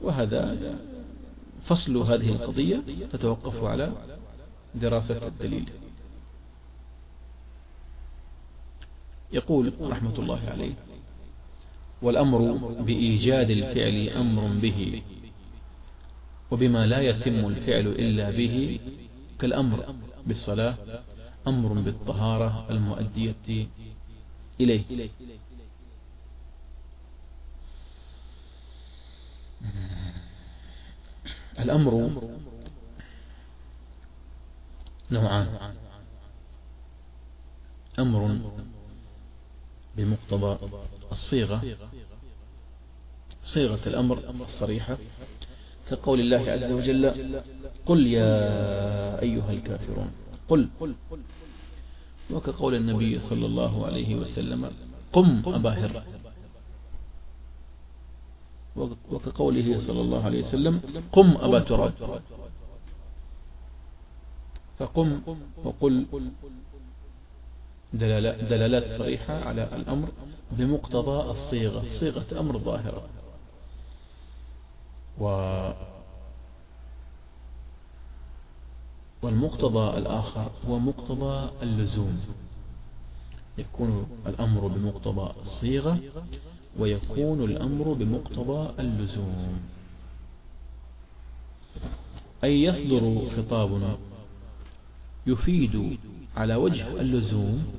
وهذا فصل هذه القضية تتوقف على دراسة الدليل. يقول رحمة الله عليه والأمر بإيجاد الفعل أمر به وبما لا يتم الفعل إلا به كالأمر بالصلاة أمر بالطهارة المؤدية إليه. الأمر نوعان. أمر بمقتضى الصيغة. صيغة الأمر الصريحة. كقول الله عز وجل قل يا أيها الكافرون قل. وكقول النبي صلى الله عليه وسلم قم أبا هر وكقوله صلى الله عليه وسلم قم أبا تراب. فقم وقل. دلالات صريحة على الأمر بمقتضى الصيغة. صيغة أمر ظاهرة. و والمقتضى الآخر هو مقتضى اللزوم. يكون الأمر بمقتضى الصيغة ويكون الأمر بمقتضى اللزوم. أي يصدر خطاب يفيد على وجه اللزوم.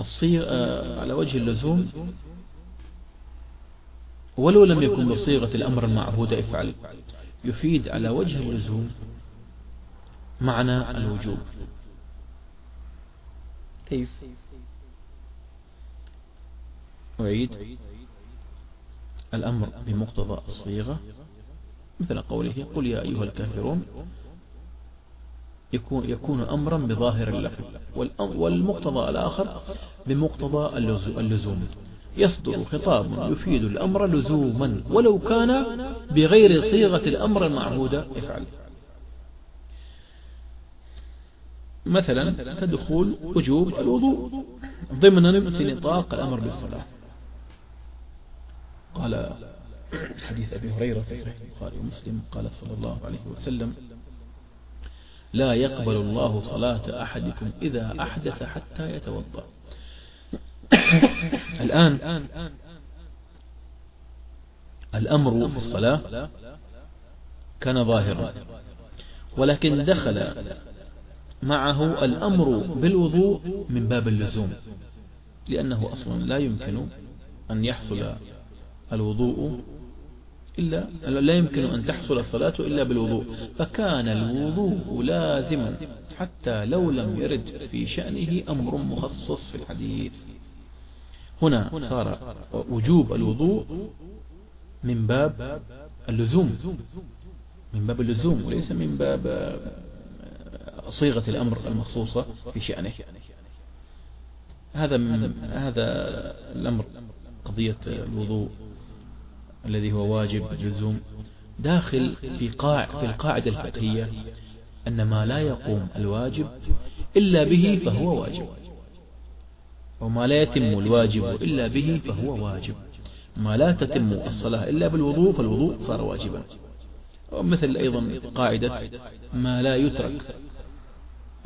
الصيغة على وجه اللزوم. ولو لم يكن بصيغة الأمر المعهود افعل. يفيد على وجه اللزوم معنى الوجوب. كيف؟ أعيد. الأمر بمقتضى الصيغة. مثل قوله قل يا أيها الكافرون يكون, يكون أمرا بظاهر اللفظ والمقتضى الآخر بمقتضى اللزوم. يصدر خطاب يفيد الأمر لزوما ولو كان بغير صيغة الأمر المعهودة افعل. مثلا تدخل وجوب الوضوء ضمن في نطاق الأمر بالصلاة. قال حديث أبي هريرة في صحيح البخاري ومسلم قال صلى الله عليه وسلم لا يقبل الله صلاة أحدكم إذا أحدث حتى يتوضأ. الآن الأمر في الصلاة كان ظاهرا ولكن دخل معه الأمر بالوضوء من باب اللزوم لأنه أصلا لا يمكن أن يحصل الوضوء إلا لا يمكن أن تحصل الصلاة إلا بالوضوء فكان الوضوء لازما حتى لو لم يرد في شأنه أمر مخصص في الحديث. هنا صار وجوب الوضوء من باب اللزوم من باب اللزوم وليس من باب صيغة الأمر المخصوصة في شأنه. هذا من هذا الأمر قضية الوضوء. الذي هو واجب لزوم داخل في قاع في القاعدة الفقهية أن ما لا يقوم الواجب إلا به فهو واجب. وما لا يتم الواجب إلا به فهو واجب. ما لا تتم الصلاة إلا بالوضوء فالوضوء صار واجبا. ومثل أيضا قاعدة ما لا يترك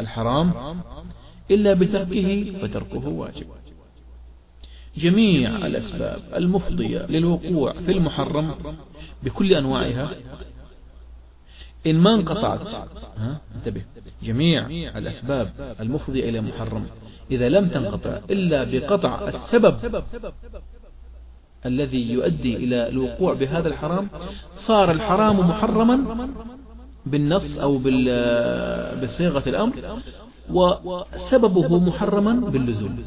الحرام إلا بتركه فتركه واجب. جميع الأسباب المفضية للوقوع في المحرم بكل أنواعها. إن ما انقطعت ها انتبه جميع الأسباب المفضية إلى محرم إذا لم تنقطع إلا بقطع السبب الذي يؤدي إلى الوقوع بهذا الحرام صار الحرام محرما بالنص أو بصيغة الأمر وسببه محرما باللزوم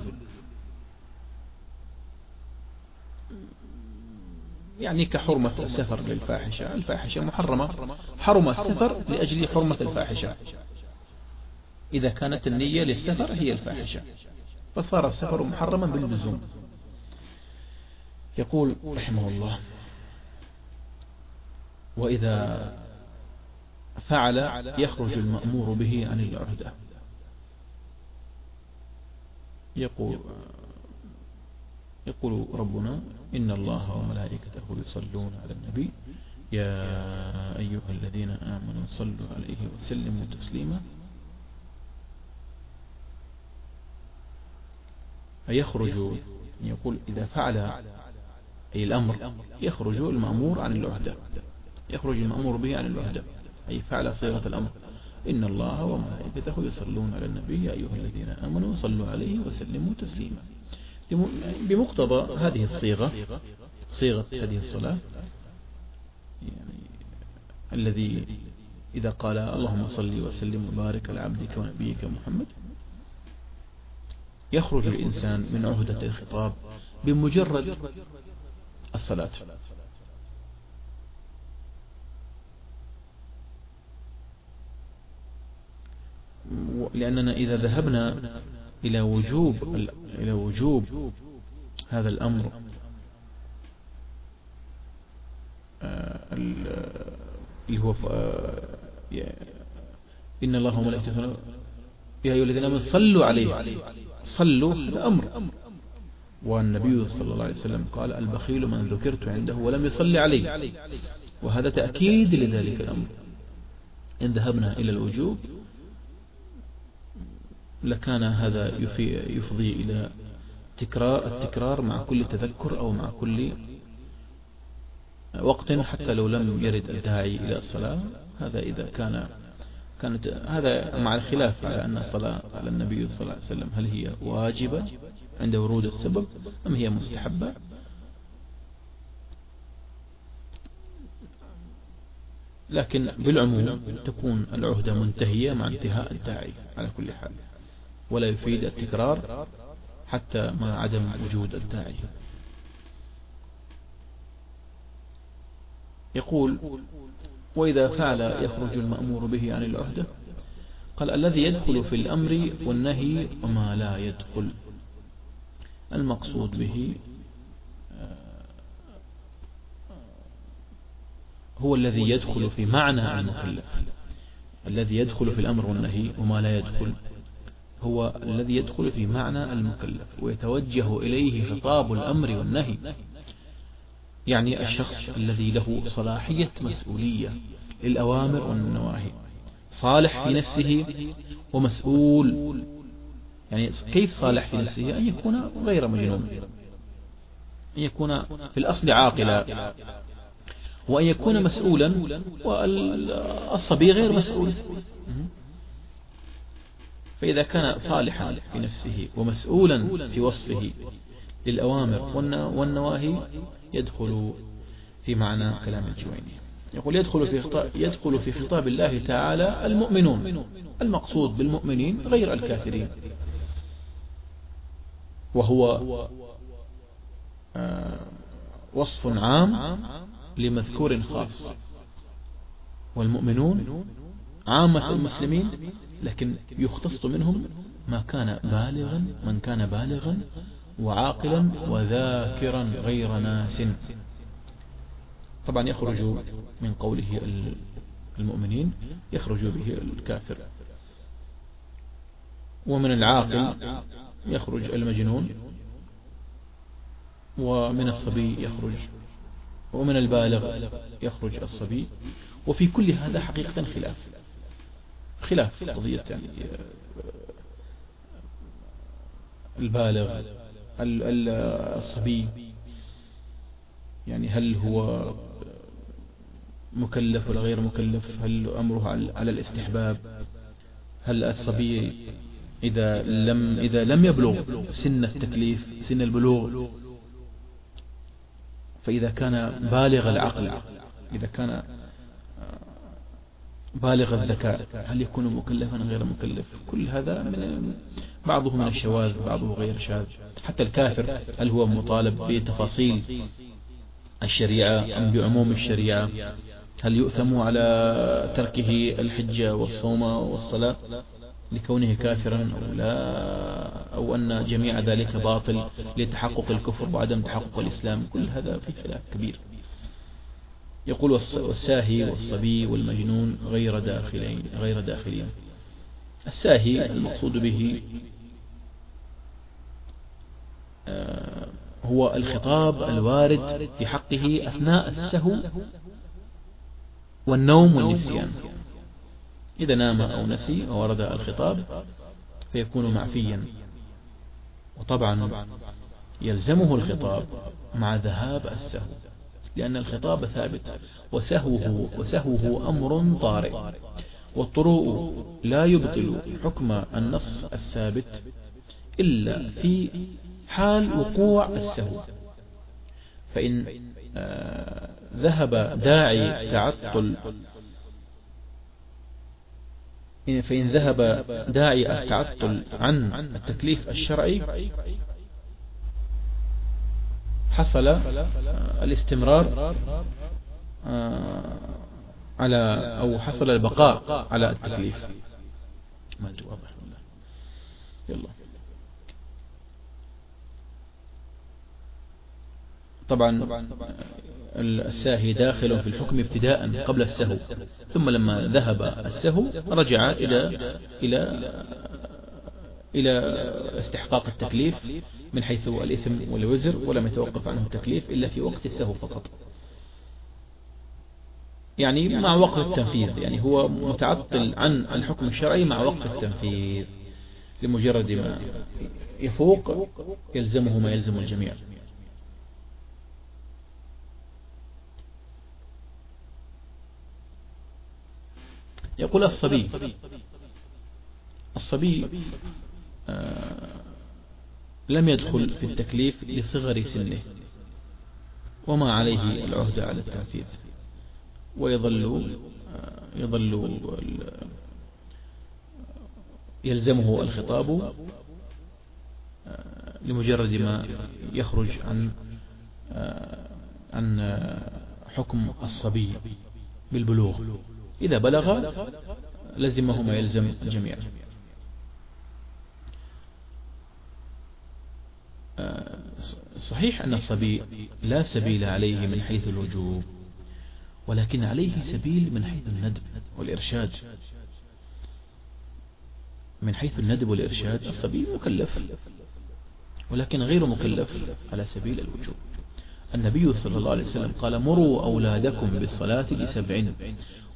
يعني كحرمة السفر للفاحشة. الفاحشة محرمة. حرم السفر لأجل حرمة الفاحشة. إذا كانت النية للسفر هي الفاحشة. فصار السفر محرما باللزوم. يقول رحمه الله وإذا فعل يخرج المأمور به عن العهدة. يقول يقول ربنا إن الله وملائكته يصلون على النبي. يا أيها الذين آمنوا صلوا عليه وسلموا تسليما. يخرج يقول إذا فعل أي الأمر يخرج المأمور عن العهدة يخرج المأمور به عن العهدة أي فعل صيغة الأمر. إن الله وملائكته يصلون على النبي. يا أيها الذين آمنوا صلوا عليه وسلموا تسليما. بمقتضى هذه الصيغة صيغة هذه الصلاة يعني الذي إذا قال اللهم صل وسلم وبارك على عبدك ونبيك محمد يخرج الإنسان من عهدة الخطاب بمجرد الصلاة. لأننا إذا ذهبنا إلى وجوب إلى وجوب هذا الأمر. آه، اللي هو آه، إن الله وملائكته يا أيها الذين آمنوا صلوا عليه. صلوا هذا أمر. والنبي صلى الله عليه وسلم قال البخيل من ذكرت عنده ولم يصلي عليه. وهذا تأكيد لذلك الأمر. إن ذهبنا إلى الوجوب لكان هذا يفضي إلى تكرار التكرار مع كل تذكر أو مع كل وقت حتى لو لم يرد الداعي إلى الصلاة. هذا إذا كان كانت هذا مع الخلاف على أن الصلاة على النبي صلى الله عليه وسلم هل هي واجبة عند ورود السبب أم هي مستحبة؟ لكن بالعموم تكون العهدة منتهية مع انتهاء الداعي على كل حال. ولا يفيد التكرار حتى مع عدم وجود الداعي. يقول وإذا فعل يخرج المأمور به عن العهدة قال الذي يدخل في الأمر والنهي وما لا يدخل. المقصود به آه، هو الذي يدخل في معنى المكلف الذي يدخل في الأمر والنهي وما لا يدخل. هو الذي يدخل في معنى المكلف ويتوجه إليه خطاب الأمر والنهي. يعني الشخص الذي له صلاحية مسؤولية للأوامر والنواهي صالح في نفسه ومسؤول. يعني كيف صالح في نفسه؟ أن يكون غير مجنون أن يكون في الأصل عاقلا وأن يكون مسؤولا والصبي غير مسؤول. فإذا كان صالحا في نفسه ومسؤولا في وصفه للأوامر والنواهي يدخل في معنى كلام الجويني. يقول يدخل في خطاب يدخل في خطاب الله تعالى المؤمنون المقصود بالمؤمنين غير الكافرين. وهو آه، وصف عام لمذكور خاص. والمؤمنون عامة المسلمين لكن يختص منهم ما كان بالغا من كان بالغا وعاقلا وذاكرا غير ناس. طبعا يخرج من قوله المؤمنين يخرج به الكافر. ومن العاقل يخرج المجنون ومن الصبي يخرج ومن البالغ يخرج الصبي. وفي كل هذا حقيقة خلاف. خلاف قضية يعني البالغ الصبي. يعني هل هو مكلف ولا غير مكلف؟ هل أمره على الاستحباب؟ هل الصبي إذا لم إذا لم يبلغ سن التكليف سن البلوغ فإذا كان بالغ العقل إذا كان بالغ الذكاء هل يكون مكلفا غير مكلف؟ كل هذا من بعضه من الشواذ بعضه غير شاذ. حتى الكافر هل هو مطالب بتفاصيل الشريعة أم بعموم الشريعة؟ هل يؤثم على تركه الحجة والصوم والصلاة لكونه كافرا أو لا؟ أو أن جميع ذلك باطل لتحقق الكفر وعدم تحقق الإسلام؟ كل هذا في خلاف كبير. يقول والساهي والصبي والمجنون غير داخلين غير داخلين. الساهي المقصود به آه، هو الخطاب الوارد في حقه أثناء السهو والنوم والنسيان. إذا نام أو نسي وورد الخطاب فيكون معفيا. وطبعا يلزمه الخطاب مع ذهاب السهو. لأن الخطاب ثابت. وسهوه, وسهوه أمر طارئ. والطروء لا يبطل حكم النص الثابت إلا في حال وقوع السهو. فإن آه ذهب داعي تعطل. فإن ذهب داعي التعطل عن التكليف الشرعي. حصل الاستمرار آه، على أو حصل البقاء على التكليف. ما أدري واضح يلا. طبعا الساهي داخل في الحكم ابتداء قبل السهو ثم لما ذهب السهو رجع إلى إلى إلى استحقاق التكليف من حيث الإثم والوزر ولم يتوقف عنه التكليف إلا في وقت السهو فقط. يعني مع وقف التنفيذ يعني هو متعطل عن الحكم الشرعي مع وقف التنفيذ. لمجرد ما يفوق يلزمه ما يلزم الجميع. يقول الصبي الصبي لم يدخل في التكليف لصغر سنه وما عليه العهد على التنفيذ ويظل آه، يظل يلزمه الخطاب آه، لمجرد ما يخرج عن عن حكم الصبي بالبلوغ. إذا بلغ لزمه ما يلزم الجميع آه، صحيح أن الصبي لا سبيل عليه من حيث الوجوب ولكن عليه سبيل من حيث الندب والإرشاد. من حيث الندب والإرشاد الصبي مكلف ولكن غير مكلف على سبيل الوجوب. النبي صلى الله عليه وسلم قال مروا أولادكم بالصلاة لسبع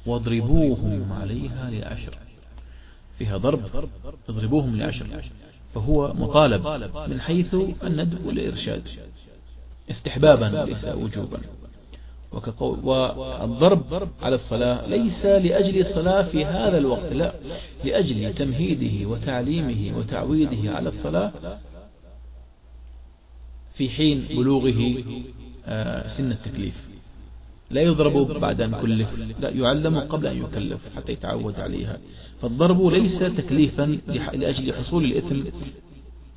واضربوهم عليها لعشر. فيها ضرب اضربوهم لعشر. فهو مطالب من حيث الندب والإرشاد. استحبابا ليس وجوبا. والضرب على الصلاة ليس لأجل الصلاة في هذا الوقت لا. لأجل تمهيده وتعليمه وتعويده على الصلاة في حين بلوغه آه، سن التكليف. لا يضرب بعد أن كلف. لا يعلم قبل أن يكلف حتى يتعود عليها. فالضرب ليس تكليفا لأجل حصول الإثم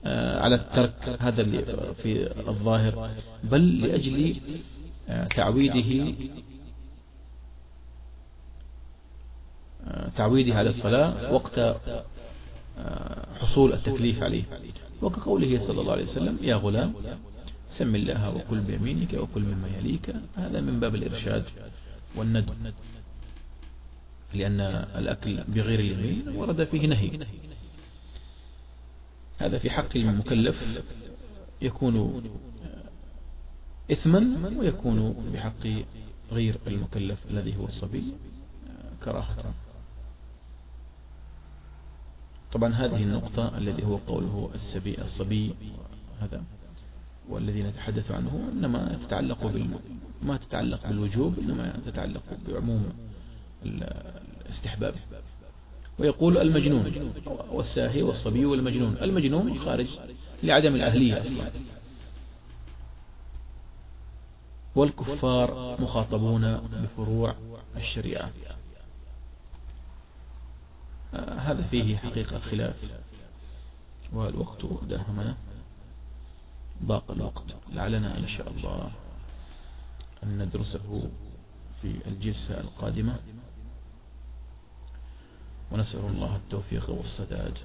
آه، على الترك هذا اللي في الظاهر بل لأجل آه، تعويده آه، تعويده على الصلاة وقت حصول التكليف عليه. وكقوله صلى الله عليه وسلم يا غلام سم الله وكل بيمينك وكل مما يليك. هذا من باب الإرشاد والند لأن الأكل بغير اليمين ورد فيه نهي. هذا في حق المكلف يكون إثما ويكون بحق غير المكلف الذي هو الصبي كراهة. طبعا هذه النقطة الذي هو قوله السبي الصبي هذا. والذي نتحدث عنه إنما تتعلق بال... ما تتعلق بالوجوب إنما تتعلق بعموم الاستحباب. ويقول المجنون والساهي والصبي والمجنون. المجنون خارج لعدم الأهلية أصلا. والكفار مخاطبون بفروع الشريعة. آه، هذا فيه حقيقة خلاف. والوقت داهمنا ضاق الوقت. لعلنا إن شاء الله أن ندرسه في الجلسة القادمة. ونسأل الله التوفيق والسداد.